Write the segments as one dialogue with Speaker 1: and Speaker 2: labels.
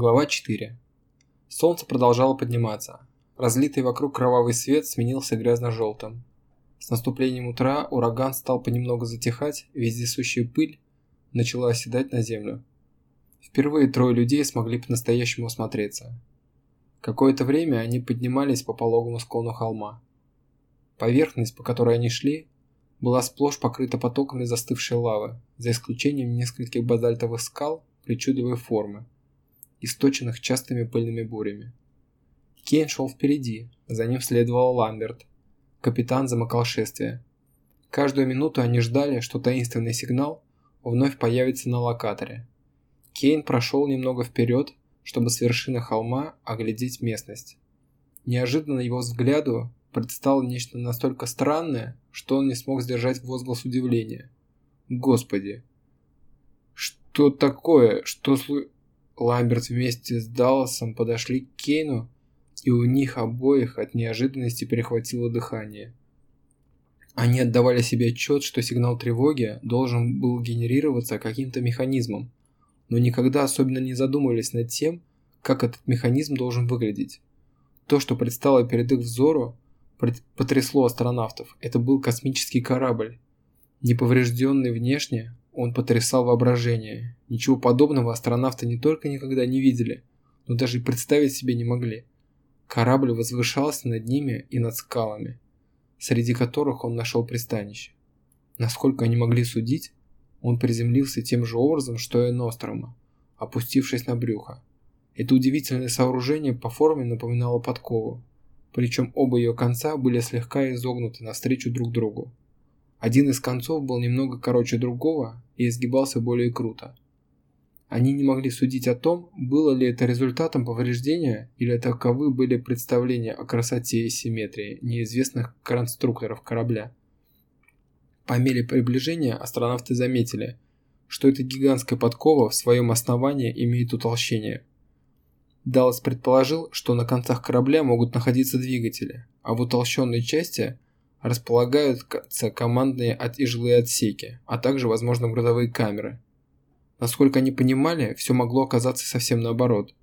Speaker 1: Глава 4. Солнце продолжало подниматься. Разлитый вокруг кровавый свет сменился грязно-желтым. С наступлением утра ураган стал понемногу затихать, вездесущая пыль начала оседать на землю. Впервые трое людей смогли по-настоящему осмотреться. Какое-то время они поднимались по пологому склону холма. Поверхность, по которой они шли, была сплошь покрыта потоками застывшей лавы, за исключением нескольких базальтовых скал причудливой формы, источенных частыми пыльными бурями. Кейн шел впереди, за ним следовал Ламберт. Капитан замыкал шествие. Каждую минуту они ждали, что таинственный сигнал вновь появится на локаторе. Кейн прошел немного вперед, чтобы с вершины холма оглядеть местность. Неожиданно его взгляду предстало нечто настолько странное, что он не смог сдержать возглас удивления. «Господи! Что такое? Что слу...» Ламберт вместе с Далласом подошли к Кейну, и у них обоих от неожиданности перехватило дыхание. Они отдавали себе отчет, что сигнал тревоги должен был генерироваться каким-то механизмом, но никогда особенно не задумывались над тем, как этот механизм должен выглядеть. То, что предстало перед их взору, потрясло астронавтов. Это был космический корабль. Неповрежденный внешне, он потрясал воображение. Ничего подобного астронавты не только никогда не видели, но даже и представить себе не могли. Корабль возвышался над ними и над скалами, среди которых он нашел пристанище. Насколько они могли судить, он приземлился тем же образом, что и Нострома, опустившись на брюхо. Это удивительное сооружение по форме напоминало подкову, причем оба ее конца были слегка изогнуты навстречу друг другу. Один из концов был немного короче другого и изгибался более круто. Они не могли судить о том, было ли это результатом повреждения или таковы были представления о красоте и симметрии неизвестных конструкторов корабля. По мере приближения астронавты заметили, что эта гигантская подкова в своем основании имеет утолщение – Даллас предположил, что на концах корабля могут находиться двигатели, а в утолщенной части располагаются командные и жилые отсеки, а также, возможно, грузовые камеры. Насколько они понимали, все могло оказаться совсем наоборот.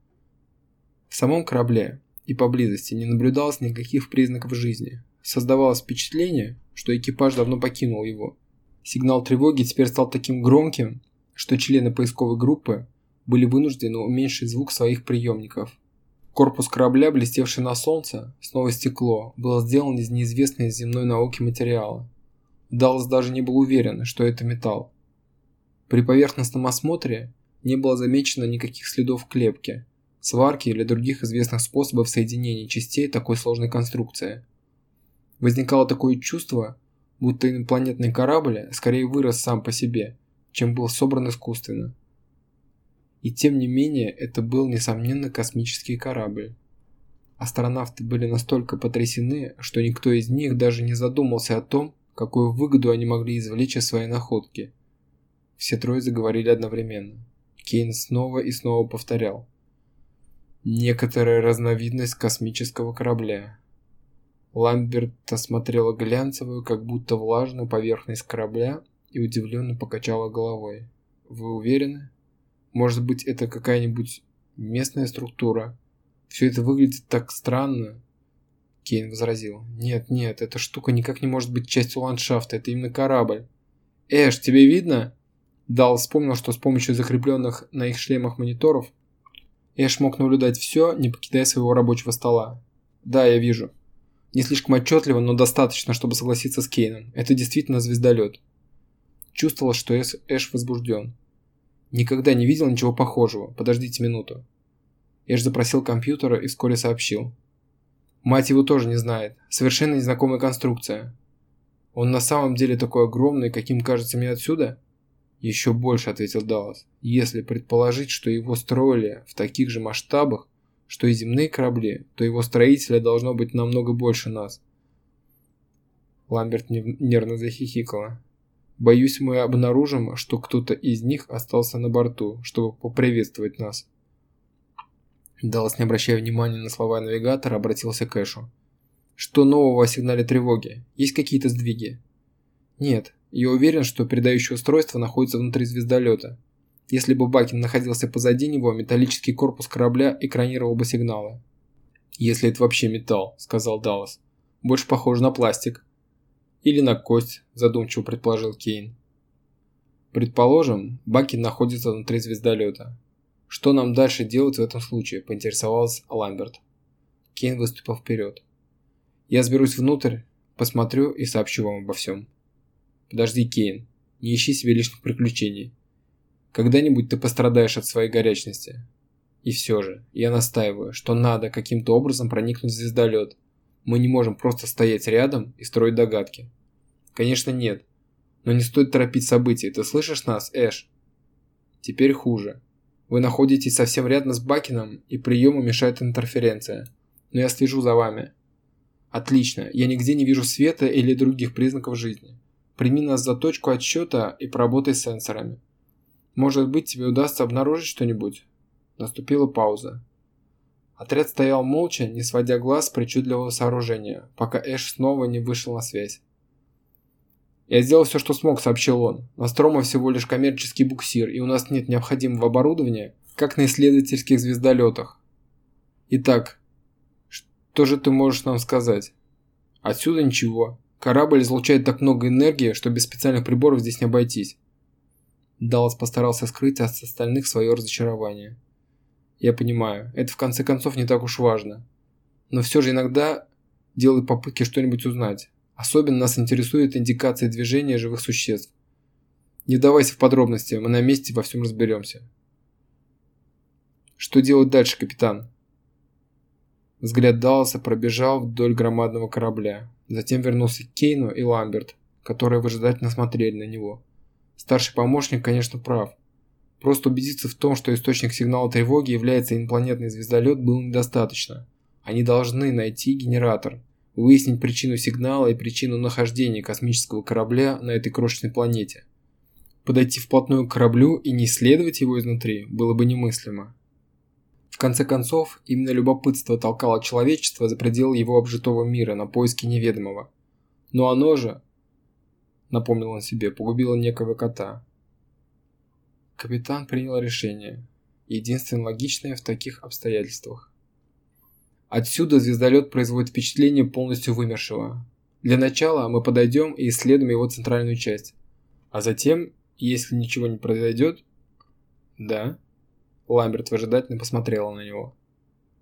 Speaker 1: В самом корабле и поблизости не наблюдалось никаких признаков жизни. Создавалось впечатление, что экипаж давно покинул его. Сигнал тревоги теперь стал таким громким, что члены поисковой группы были вынуждены уменьшить звук своих приемников. Корпус корабля, блестевший на солнце, снова стекло, был сделан из неизвестной земной науки материала. Даллас даже не был уверен, что это металл. При поверхностном осмотре не было замечено никаких следов клепки, сварки или других известных способов соединения частей такой сложной конструкции. Возникало такое чувство, будто инопланетный корабль скорее вырос сам по себе, чем был собран искусственно. И тем не менее, это был, несомненно, космический корабль. Астронавты были настолько потрясены, что никто из них даже не задумался о том, какую выгоду они могли извлечь из своей находки. Все трое заговорили одновременно. Кейн снова и снова повторял. Некоторая разновидность космического корабля. Ламберт осмотрела глянцевую, как будто влажную поверхность корабля и удивленно покачала головой. «Вы уверены?» Может быть, это какая-нибудь местная структура. Все это выглядит так странно. Кейн возразил. Нет, нет, эта штука никак не может быть частью ландшафта, это именно корабль. Эш, тебе видно? Дал вспомнил, что с помощью закрепленных на их шлемах мониторов Эш мог наблюдать все, не покидая своего рабочего стола. Да, я вижу. Не слишком отчетливо, но достаточно, чтобы согласиться с Кейном. Это действительно звездолет. Чувствовал, что Эш возбужден. Никогда не видел ничего похожего. Подождите минуту. Эш запросил компьютера и вскоре сообщил. Мать его тоже не знает. Совершенно незнакомая конструкция. Он на самом деле такой огромный, каким кажется мне отсюда? Еще больше, ответил Даллас. Если предположить, что его строили в таких же масштабах, что и земные корабли, то его строителя должно быть намного больше нас. Ламберт нервно захихикала. Боюсь, мы обнаружим, что кто-то из них остался на борту, чтобы поприветствовать нас. Даллас, не обращая внимания на слова навигатора, обратился к Эшу. Что нового о сигнале тревоги? Есть какие-то сдвиги? Нет, я уверен, что передающее устройство находится внутри звездолета. Если бы Бакин находился позади него, металлический корпус корабля экранировал бы сигналы. «Если это вообще металл», — сказал Даллас. «Больше похоже на пластик». «Или на кость», – задумчиво предположил Кейн. «Предположим, Бакин находится внутри звездолета. Что нам дальше делать в этом случае?» – поинтересовался Ламберт. Кейн выступил вперед. «Я сберусь внутрь, посмотрю и сообщу вам обо всем». «Подожди, Кейн, не ищи себе лишних приключений. Когда-нибудь ты пострадаешь от своей горячности. И все же, я настаиваю, что надо каким-то образом проникнуть в звездолет. Мы не можем просто стоять рядом и строить догадки. Конечно, нет. Но не стоит торопить события. Ты слышишь нас, Эш? Теперь хуже. Вы находитесь совсем рядом с Бакином, и приему мешает интерференция. Но я слежу за вами. Отлично. Я нигде не вижу света или других признаков жизни. Прими нас за точку отсчета и поработай с сенсорами. Может быть, тебе удастся обнаружить что-нибудь? Наступила пауза. Отряд стоял молча, не сводя глаз с причудливого сооружения, пока Эш снова не вышел на связь. «Я сделал все, что смог», — сообщил он. «Настрома всего лишь коммерческий буксир, и у нас нет необходимого оборудования, как на исследовательских звездолетах. Итак, что же ты можешь нам сказать?» «Отсюда ничего. Корабль излучает так много энергии, что без специальных приборов здесь не обойтись». Даллас постарался скрыть от остальных свое разочарование. Я понимаю, это в конце концов не так уж важно. Но все же иногда делай попытки что-нибудь узнать. Особенно нас интересует индикация движения живых существ. Не вдавайся в подробности, мы на месте во всем разберемся. Что делать дальше, капитан? Взгляд Далласа пробежал вдоль громадного корабля. Затем вернулся к Кейну и Ламберт, которые выжидательно смотрели на него. Старший помощник, конечно, прав. Просто убедиться в том, что источник сигнала тревоги является инопланетный звездолет, было недостаточно. Они должны найти генератор, выяснить причину сигнала и причину нахождения космического корабля на этой крошечной планете. Подойти вплотную к кораблю и не исследовать его изнутри было бы немыслимо. В конце концов, именно любопытство толкало человечество за пределы его обжитого мира на поиски неведомого. Но оно же, напомнил он себе, погубило некого кота. Капитан принял решение, единственно логичное в таких обстоятельствах. Отсюда звездолет производит впечатление полностью вымершего. Для начала мы подойдем и исследуем его центральную часть. А затем, если ничего не произойдет... Да? Ламберт выжидательно посмотрела на него.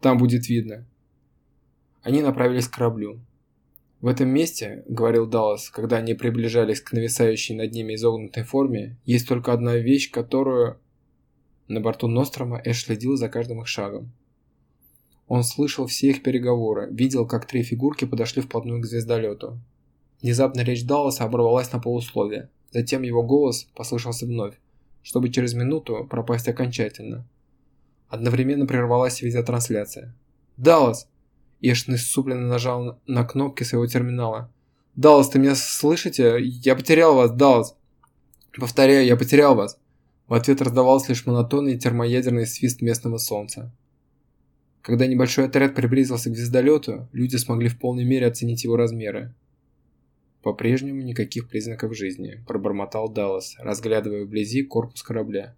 Speaker 1: Там будет видно. Они направились к кораблю. В этом месте, говорил Даллас, когда они приближались к нависающей над ними изогнутой форме, есть только одна вещь, которую... На борту Нострома Эш следил за каждым их шагом. Он слышал все их переговоры, видел, как три фигурки подошли вплотную к звездолету. Внезапно речь Далласа оборвалась на полусловие. Затем его голос послышался вновь, чтобы через минуту пропасть окончательно. Одновременно прервалась видеотрансляция. «Даллас!» Эш насупленно нажал на кнопки своего терминала. «Даллас, ты меня слышите? Я потерял вас, Даллас!» «Повторяю, я потерял вас!» В ответ раздавался лишь монотонный термоядерный свист местного солнца. Когда небольшой отряд приблизился к звездолету, люди смогли в полной мере оценить его размеры. «По-прежнему никаких признаков жизни», – пробормотал Даллас, разглядывая вблизи корпус корабля.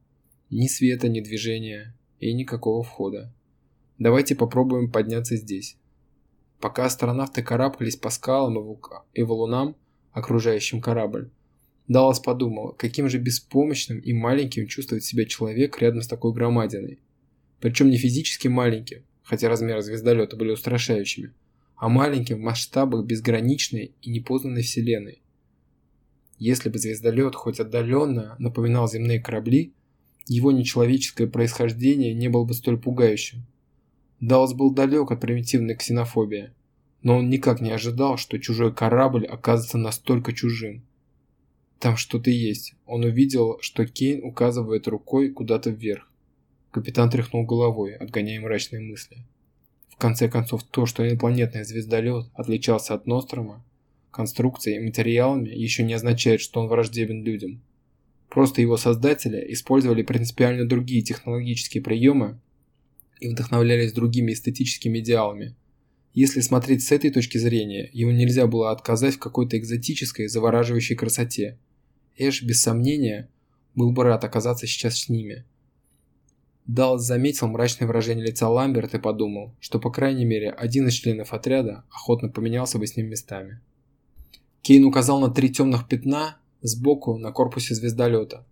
Speaker 1: «Ни света, ни движения и никакого входа. Давайте попробуем подняться здесь». Пока астронавты карабкались по скалам и валунам, окружающим корабль, Даллас подумал, каким же беспомощным и маленьким чувствует себя человек рядом с такой громадиной. Причем не физически маленьким, хотя размеры звездолета были устрашающими, а маленьким в масштабах безграничной и непознанной Вселенной. Если бы звездолет хоть отдаленно напоминал земные корабли, его нечеловеческое происхождение не было бы столь пугающим. Даллас был далек от примитивной ксенофобии, но он никак не ожидал, что чужой корабль окажется настолько чужим. Там что-то есть. Он увидел, что Кейн указывает рукой куда-то вверх. Капитан тряхнул головой, отгоняя мрачные мысли. В конце концов, то, что инопланетный звездолет отличался от Нострома, конструкцией и материалами, еще не означает, что он враждебен людям. Просто его создатели использовали принципиально другие технологические приемы и вдохновлялись другими эстетическими идеалами. Если смотреть с этой точки зрения, ему нельзя было отказать в какой-то экзотической, завораживающей красоте. Эш, без сомнения, Был бы рад оказаться сейчас с ними. Даллас заметил мрачное выражение лица Ламберт и подумал, что по крайней мере один из членов отряда охотно поменялся бы с ним местами. Кейн указал на три темных пятна сбоку на корпусе звездолета.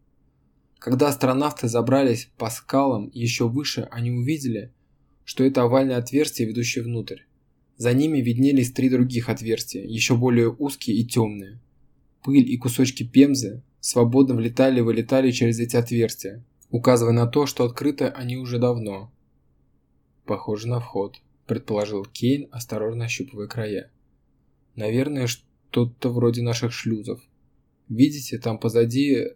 Speaker 1: Когда астронавты забрались по скалам еще выше, они увидели, что это овальное отверстие, ведущее внутрь. За ними виднелись три других отверстия, еще более узкие и темные. Пыль и кусочки пемзы свободно влетали и вылетали через эти отверстия, указывая на то, что открыты они уже давно. «Похоже на вход», – предположил Кейн, осторожно ощупывая края. «Наверное, что-то вроде наших шлюзов. Видите, там позади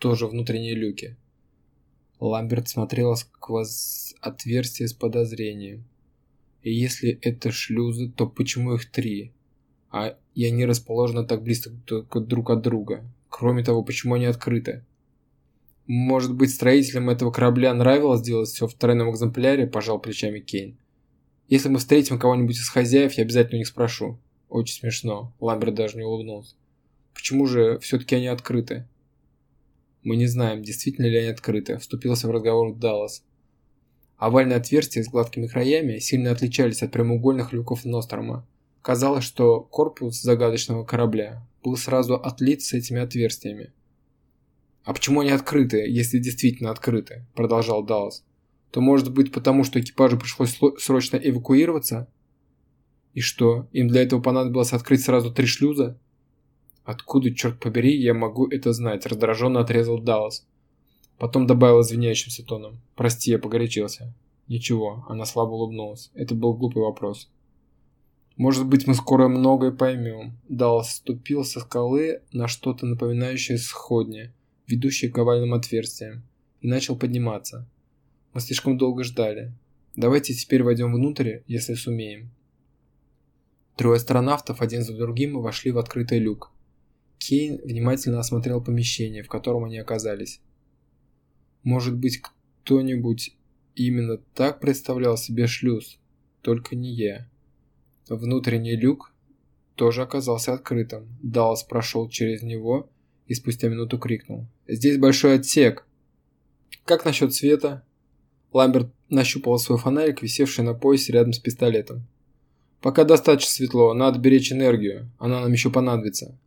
Speaker 1: тоже внутренние люки». Ламберт смотрел сквозь отверстие с подозрением. И если это шлюзы, то почему их три? А и они расположены так близко друг от друга. Кроме того, почему они открыты? Может быть, строителям этого корабля нравилось делать все в тройном экземпляре, пожал плечами Кейн. Если мы встретим кого-нибудь из хозяев, я обязательно у них спрошу. Очень смешно. Ламберт даже не улыбнулся. Почему же все-таки они открыты? Мы не знаем, действительно ли они открыты, вступился в разговор Даллас. Овальные отверстия с гладкими краями сильно отличались от прямоугольных люков Нострома. Казалось, что корпус загадочного корабля был сразу отлит с этими отверстиями. «А почему они открыты, если действительно открыты?» – продолжал Даллас. «То может быть потому, что экипажу пришлось срочно эвакуироваться?» «И что, им для этого понадобилось открыть сразу три шлюза?» «Откуда, черт побери, я могу это знать?» – раздраженно отрезал Даллас. Потом добавил извиняющимся тоном. «Прости, я погорячился». «Ничего», – она слабо улыбнулась. Это был глупый вопрос. «Может быть, мы скоро многое поймем». Даллас ступил со скалы на что-то напоминающее сходнее – ведущий к овальным отверстиям, и начал подниматься. Мы слишком долго ждали. Давайте теперь войдем внутрь, если сумеем. Трое астронавтов один за другим вошли в открытый люк. Кейн внимательно осмотрел помещение, в котором они оказались. Может быть, кто-нибудь именно так представлял себе шлюз, только не я. Внутренний люк тоже оказался открытым. Даллас прошел через него и спустя минуту крикнул. «Здесь большой отсек!» «Как насчет света?» Ламберт нащупал свой фонарик, висевший на поясе рядом с пистолетом. «Пока достаточно светло, надо беречь энергию, она нам еще понадобится».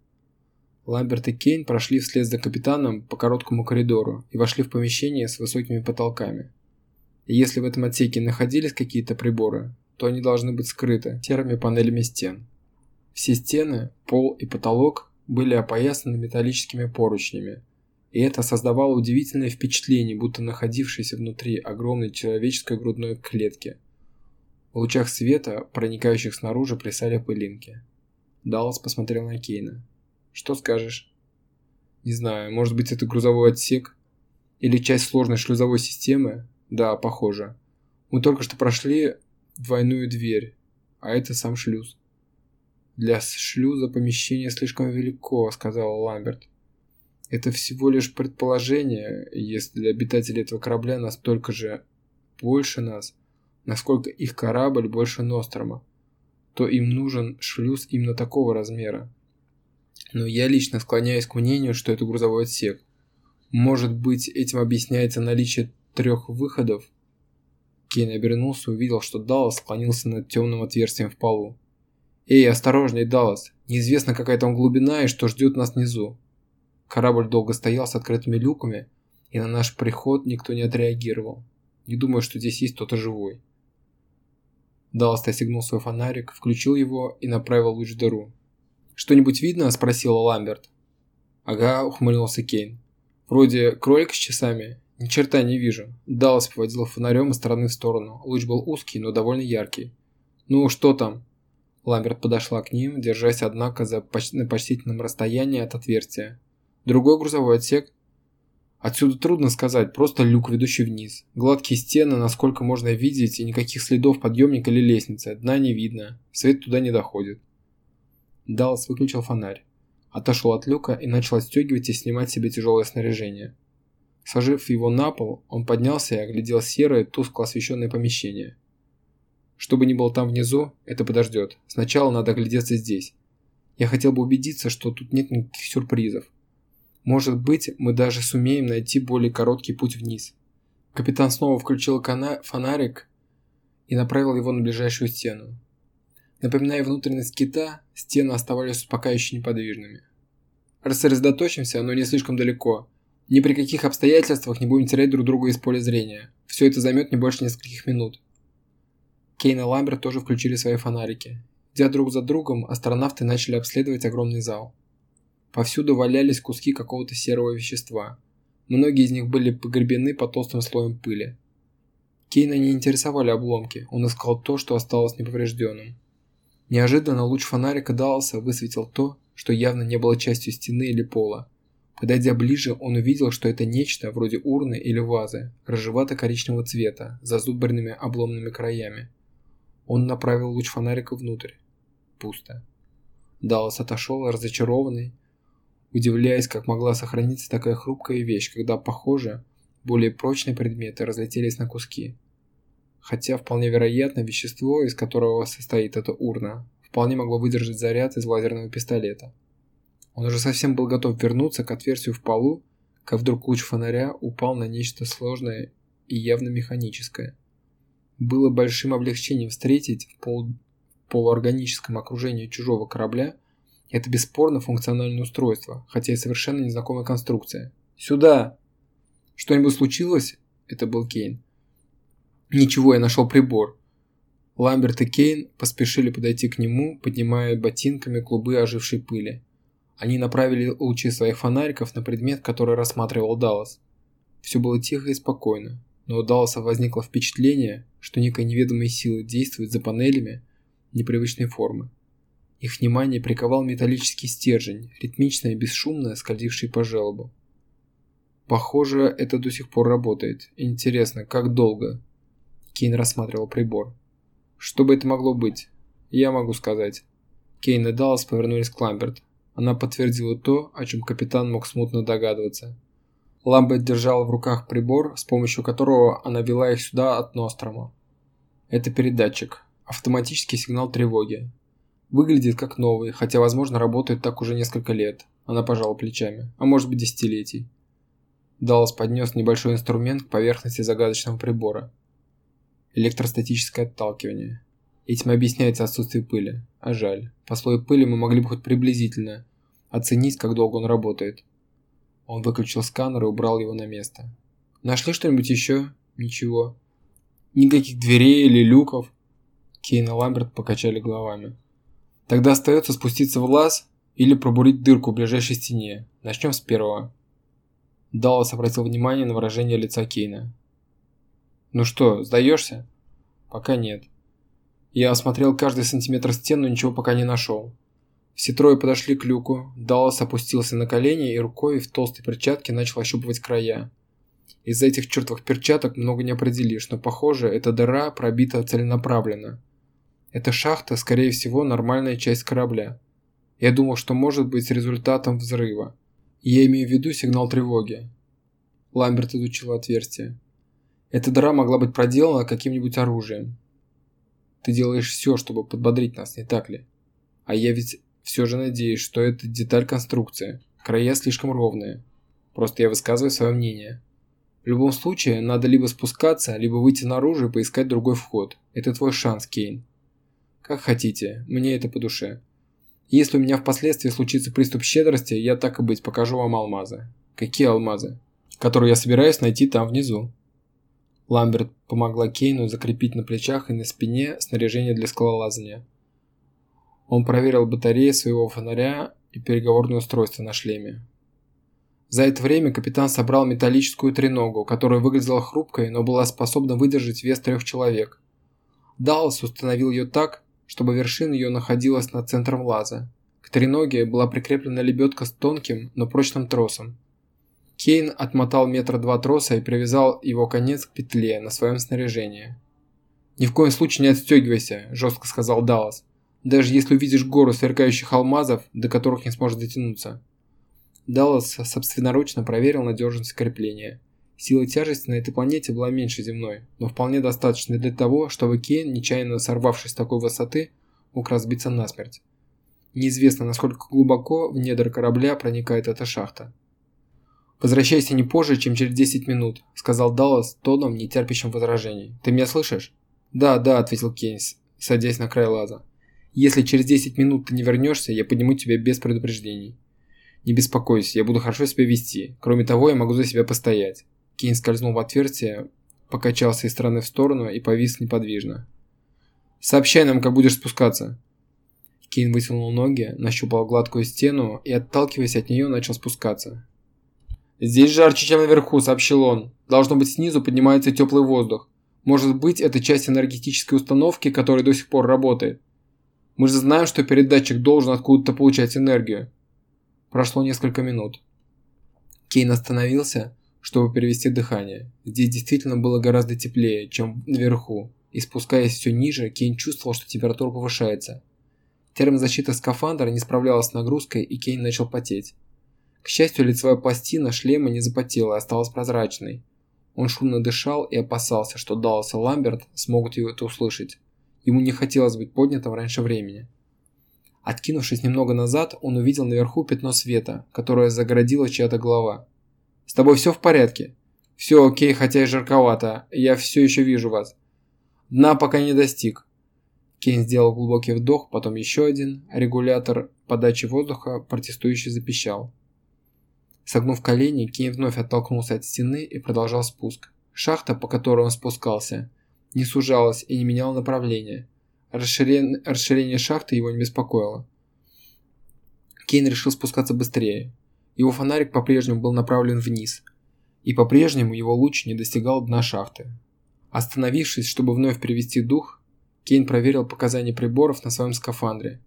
Speaker 1: Ламберт и Кейн прошли вслед за капитаном по короткому коридору и вошли в помещение с высокими потолками. И если в этом отсеке находились какие-то приборы, то они должны быть скрыты серыми панелями стен. Все стены, пол и потолок были опоясаны металлическими поручнями, и это создавало удивительное впечатление, будто находившийся внутри огромной человеческой грудной клетки. В лучах света, проникающих снаружи, плясали пылинки. Даллас посмотрел на Кейна. «Что скажешь?» «Не знаю, может быть это грузовой отсек? Или часть сложной шлюзовой системы? Да, похоже. Мы только что прошли двойную дверь, а это сам шлюз». «Для шлюза помещение слишком велико», — сказал Ламберт. «Это всего лишь предположение, если обитатели этого корабля настолько же больше нас, насколько их корабль больше Нострома, то им нужен шлюз именно такого размера. Но я лично склоняюсь к мнению, что это грузовой отсек. Может быть, этим объясняется наличие трех выходов?» Кейн обернулся и увидел, что Даллас склонился над темным отверстием в полу. «Эй, осторожней, Даллас! Неизвестно, какая там глубина и что ждет нас внизу». Корабль долго стоял с открытыми люками, и на наш приход никто не отреагировал. Не думаю, что здесь есть кто-то живой. Даллас достигнул свой фонарик, включил его и направил луч в дыру. «Что-нибудь видно?» – спросил Ламберт. «Ага», – ухмыльнулся Кейн. «Вроде кролик с часами?» «Ни черта не вижу». Даллас поводил фонарем из стороны в сторону. Луч был узкий, но довольно яркий. «Ну, что там?» Ламберт подошла к ним, держась, однако, за поч на почтительном расстоянии от отверстия. Другой грузовой отсек. Отсюда трудно сказать, просто люк, ведущий вниз. Гладкие стены, насколько можно видеть, и никаких следов подъемника или лестницы. Дна не видно, свет туда не доходит. Даллас выключил фонарь. Отошел от люка и начал отстегивать и снимать себе тяжелое снаряжение. Сложив его на пол, он поднялся и оглядел серое, тускло освещенное помещение. Что бы ни было там внизу, это подождет. Сначала надо оглядеться здесь. Я хотел бы убедиться, что тут нет никаких сюрпризов. Может быть, мы даже сумеем найти более короткий путь вниз. Капитан снова включил фонарик и направил его на ближайшую стену. Напоминая внутренность кита, стены оставались успокаивающе неподвижными. Рассредоточимся, но не слишком далеко. Ни при каких обстоятельствах не будем терять друг друга из поля зрения. Все это займет не больше нескольких минут. Кейн и Ламберт тоже включили свои фонарики. Идя друг за другом, астронавты начали обследовать огромный зал. Повсюду валялись куски какого-то серого вещества. Многие из них были погребены под толстым слоем пыли. Кейна не интересовали обломки, он искал то, что осталось неповрежденным. Неожиданно луч фонарика Далласа высветил то, что явно не было частью стены или пола. Подойдя ближе, он увидел, что это нечто вроде урны или вазы, рыжевато-коричневого цвета, с зазубренными обломными краями. Он направил луч фонарика внутрь. Пусто. Даллас отошел, разочарованный, удивляясь, как могла сохраниться такая хрупкая вещь, когда, похоже, более прочные предметы разлетелись на куски. Хотя вполне вероятно, вещество, из которого состоит эта урна, вполне могло выдержать заряд из лазерного пистолета. Он уже совсем был готов вернуться к отверстию в полу, как вдруг луч фонаря упал на нечто сложное и явно механическое. Было большим облегчением встретить в пол... полуорганическом окружении чужого корабля это бесспорно функциональное устройство, хотя и совершенно незнакомая конструкция. «Сюда!» «Что-нибудь случилось?» Это был Кейн. «Ничего, я нашел прибор». Ламберт и Кейн поспешили подойти к нему, поднимая ботинками клубы ожившей пыли. Они направили лучи своих фонариков на предмет, который рассматривал Даллас. Все было тихо и спокойно, но у Далласа возникло впечатление, что некая неведомая сила действует за панелями непривычной формы. Их внимание приковал металлический стержень, ритмично и бесшумно скользивший по желобу. Похоже, это до сих пор работает. Интересно, как долго? Кейн рассматривал прибор. Что бы это могло быть? Я могу сказать. Кейн и Даллас повернулись к Ламберт. Она подтвердила то, о чем капитан мог смутно догадываться. Ламберт держал в руках прибор, с помощью которого она вела их сюда от Нострома. Это передатчик. Автоматический сигнал тревоги. Выглядит как новый, хотя, возможно, работает так уже несколько лет. Она пожала плечами. А может быть, десятилетий. Даллас поднес небольшой инструмент к поверхности загадочного прибора. Электростатическое отталкивание. Этим объясняется отсутствие пыли. А жаль. По слою пыли мы могли бы хоть приблизительно оценить, как долго он работает. Он выключил сканер и убрал его на место. Нашли что-нибудь еще? Ничего. Никаких дверей или люков? Кейн и Ламберт покачали головами. Тогда остается спуститься в лаз или пробурить дырку в ближайшей стене. Начнем с первого. Даллас обратил внимание на выражение лица Кейна. «Ну что, сдаешься?» «Пока нет. Я осмотрел каждый сантиметр стен, но ничего пока не нашел. Все трое подошли к люку, Даллас опустился на колени и рукой в толстой перчатке начал ощупывать края. Из-за этих чертовых перчаток много не определишь, но похоже, эта дыра пробита целенаправленно. Эта шахта, скорее всего, нормальная часть корабля. Я думал, что может быть результатом взрыва. Я имею в виду сигнал тревоги. Ламберт изучил отверстие. Эта дыра могла быть проделана каким-нибудь оружием. Ты делаешь все, чтобы подбодрить нас, не так ли? А я ведь все же надеюсь, что это деталь конструкции. Края слишком ровные. Просто я высказываю свое мнение. В любом случае, надо либо спускаться, либо выйти наружу и поискать другой вход. Это твой шанс, Кейн. Как хотите, мне это по душе. Если у меня впоследствии случится приступ щедрости, я так и быть покажу вам алмазы. Какие алмазы? Которые я собираюсь найти там внизу. Ламберт помогла Кейну закрепить на плечах и на спине снаряжение для скалолазания. Он проверил батареи своего фонаря и переговорное устройство на шлеме. За это время капитан собрал металлическую треногу, которая выглядела хрупкой, но была способна выдержать вес трех человек. Даллас установил ее так, чтобы вершина ее находилась над центром лаза. К треноге была прикреплена лебедка с тонким, но прочным тросом. Кейн отмотал метра два троса и привязал его конец к петле на своем снаряжении. «Ни в коем случае не отстегивайся», – жестко сказал Даллас. «Даже если увидишь гору сверкающих алмазов, до которых не сможешь дотянуться». Даллас собственноручно проверил надежность крепления – Сила тяжести на этой планете была меньше земной, но вполне достаточной для того, чтобы Кейн, нечаянно сорвавшись с такой высоты, мог разбиться насмерть. Неизвестно, насколько глубоко в недр корабля проникает эта шахта. «Возвращайся не позже, чем через 10 минут», – сказал Даллас тоном, не терпящим возражений. «Ты меня слышишь?» «Да, да», – ответил Кейнс, садясь на край лаза. «Если через 10 минут ты не вернешься, я подниму тебя без предупреждений». «Не беспокойся, я буду хорошо себя вести. Кроме того, я могу за себя постоять». Кейн скользнул в отверстие, покачался из стороны в сторону и повис неподвижно. «Сообщай нам, как будешь спускаться». Кейн вытянул ноги, нащупал гладкую стену и, отталкиваясь от нее, начал спускаться. «Здесь жарче, чем наверху», – сообщил он. «Должно быть, снизу поднимается теплый воздух. Может быть, это часть энергетической установки, которая до сих пор работает. Мы же знаем, что передатчик должен откуда-то получать энергию». Прошло несколько минут. Кейн остановился, чтобы перевести дыхание. Здесь действительно было гораздо теплее, чем наверху, и спускаясь все ниже, Кейн чувствовал, что температура повышается. Термозащита скафандра не справлялась с нагрузкой, и Кейн начал потеть. К счастью, лицевая пластина шлема не запотела и осталась прозрачной. Он шумно дышал и опасался, что Даллас и Ламберт смогут его это услышать. Ему не хотелось быть поднятым раньше времени. Откинувшись немного назад, он увидел наверху пятно света, которое загородило чья-то голова. «С тобой все в порядке?» «Все окей, хотя и жарковато. Я все еще вижу вас». «Дна пока не достиг». Кейн сделал глубокий вдох, потом еще один. Регулятор подачи воздуха протестующий запищал. Согнув колени, Кейн вновь оттолкнулся от стены и продолжал спуск. Шахта, по которой он спускался, не сужалась и не меняла направления. Расширение, расширение шахты его не беспокоило. Кейн решил спускаться быстрее. Его фонарик по-прежнему был направлен вниз, и по-прежнему его луч не достигал дна шахты. Остановившись, чтобы вновь привести дух, Кейн проверил показания приборов на своем скафандре.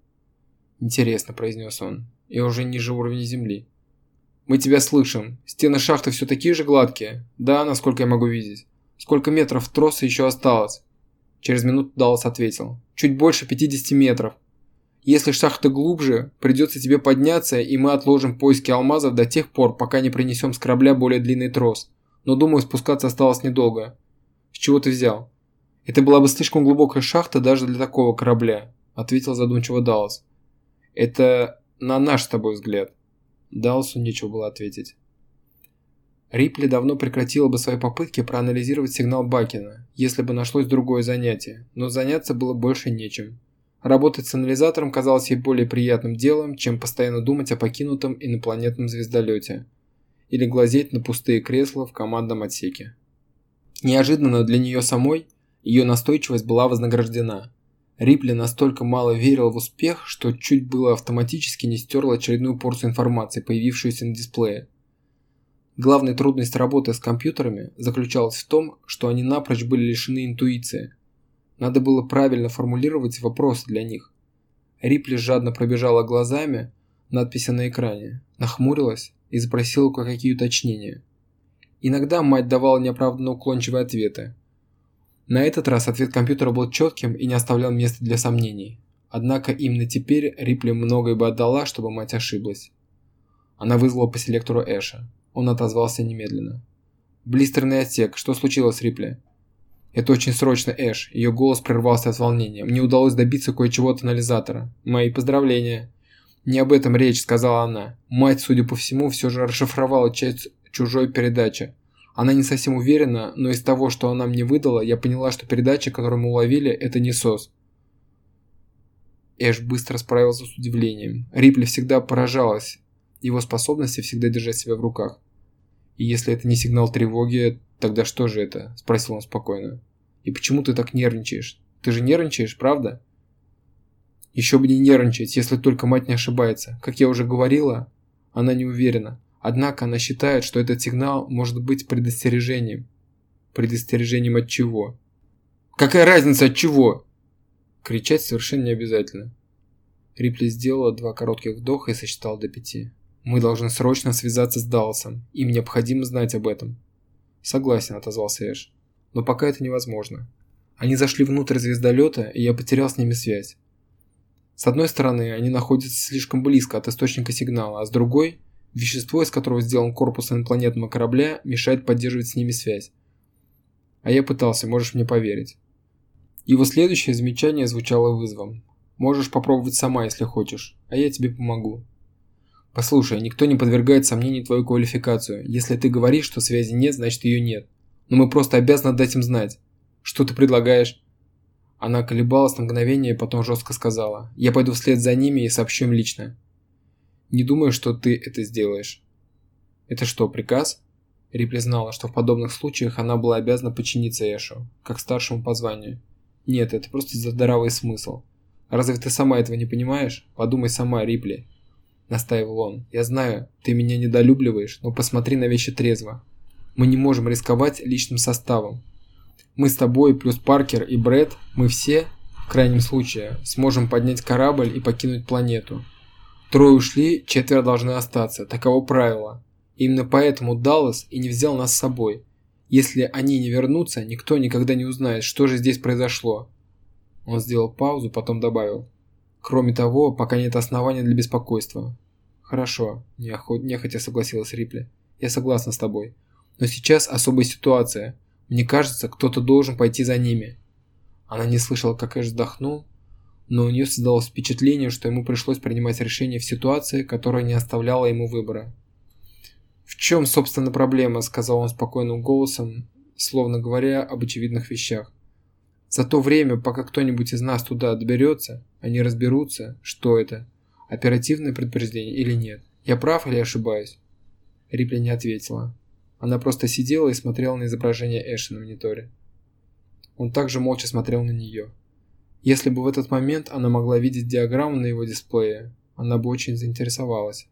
Speaker 1: «Интересно», – произнес он, – «и уже ниже уровня земли». «Мы тебя слышим. Стены шахты все такие же гладкие?» «Да, насколько я могу видеть». «Сколько метров троса еще осталось?» Через минуту Даллас ответил. «Чуть больше 50 метров. Если шахта глубже, придется тебе подняться, и мы отложим поиски алмазов до тех пор, пока не принесем с корабля более длинный трос. Но думаю, спускаться осталось недолго». «С чего ты взял?» «Это была бы слишком глубокая шахта даже для такого корабля», ответил задумчиво Даллас. «Это на наш с тобой взгляд». Далсу нечего было ответить. Рипли давно прекратила бы свои попытки проанализировать сигнал Бакина, если бы нашлось другое занятие, но заняться было больше нечем. Работать с анализатором казалось ей более приятным делом, чем постоянно думать о покинутом инопланетном звездолете или глазеть на пустые кресла в командном отсеке. Неожиданно для нее самой ее настойчивость была вознаграждена. Рипли настолько мало верил в успех, что чуть было автоматически не стерл очередную порцию информации, появившуюся на дисплее. Главная трудность работы с компьютерами заключалась в том, что они напрочь были лишены интуиции. Надо было правильно формулировать вопросы для них. Рипли жадно пробежала глазами надписи на экране, нахмурилась и запросила кое-какие уточнения. Иногда мать давала неоправданно уклончивые ответы, на этот раз ответ компьютера был четким и не оставлял места для сомнений. Однако именно теперь Рипли многое бы отдала, чтобы мать ошиблась. Она вызвала по селектору Эша. Он отозвался немедленно. «Блистерный отсек. Что случилось, Рипли?» «Это очень срочно, Эш». Ее голос прервался от волнения. «Мне удалось добиться кое-чего от анализатора. Мои поздравления». «Не об этом речь», — сказала она. Мать, судя по всему, все же расшифровала часть чужой передачи. Она не совсем уверена, но из того, что она мне выдала, я поняла, что передача, которую мы уловили, это не СОС. Эш быстро справился с удивлением. Рипли всегда поражалась его способности всегда держать себя в руках. «И если это не сигнал тревоги, тогда что же это?» – спросил он спокойно. «И почему ты так нервничаешь? Ты же нервничаешь, правда?» «Еще бы не нервничать, если только мать не ошибается. Как я уже говорила, она не уверена. Однако она считает, что этот сигнал может быть предостережением. Предостережением от чего? Какая разница от чего? Кричать совершенно не обязательно. Рипли сделала два коротких вдоха и сосчитал до пяти. Мы должны срочно связаться с Далласом. Им необходимо знать об этом. Согласен, отозвался Эш. Но пока это невозможно. Они зашли внутрь звездолета, и я потерял с ними связь. С одной стороны, они находятся слишком близко от источника сигнала, а с другой, Вещество, из которого сделан корпус инопланетного корабля, мешает поддерживать с ними связь. А я пытался, можешь мне поверить. Его следующее замечание звучало вызовом. Можешь попробовать сама, если хочешь, а я тебе помогу. Послушай, никто не подвергает сомнению твою квалификацию. Если ты говоришь, что связи нет, значит ее нет. Но мы просто обязаны дать им знать. Что ты предлагаешь? Она колебалась на мгновение и потом жестко сказала. Я пойду вслед за ними и сообщу им лично. Не думаю, что ты это сделаешь. Это что, приказ? Рипли знала, что в подобных случаях она была обязана подчиниться Эшу, как старшему по званию. Нет, это просто здоровый смысл. Разве ты сама этого не понимаешь? Подумай сама, Рипли. – настаивал он. «Я знаю, ты меня недолюбливаешь, но посмотри на вещи трезво. Мы не можем рисковать личным составом. Мы с тобой, плюс Паркер и Брэд, мы все, в крайнем случае, сможем поднять корабль и покинуть планету. Трое ушли, четверо должны остаться, таково правило. Именно поэтому Даллас и не взял нас с собой. Если они не вернутся, никто никогда не узнает, что же здесь произошло». Он сделал паузу, потом добавил. Кроме того, пока нет основания для беспокойства. Хорошо, неохот... нехотя согласилась Рипли. Я согласна с тобой. Но сейчас особая ситуация. Мне кажется, кто-то должен пойти за ними. Она не слышала, как Эш вздохнул, но у нее создалось впечатление, что ему пришлось принимать решение в ситуации, которая не оставляла ему выбора. «В чем, собственно, проблема?» – сказал он спокойным голосом, словно говоря об очевидных вещах. За то время, пока кто-нибудь из нас туда доберется, они разберутся, что это, оперативное предупреждение или нет. Я прав или ошибаюсь?» Рипли не ответила. Она просто сидела и смотрела на изображение Эши на мониторе. Он также молча смотрел на нее. Если бы в этот момент она могла видеть диаграмму на его дисплее, она бы очень заинтересовалась.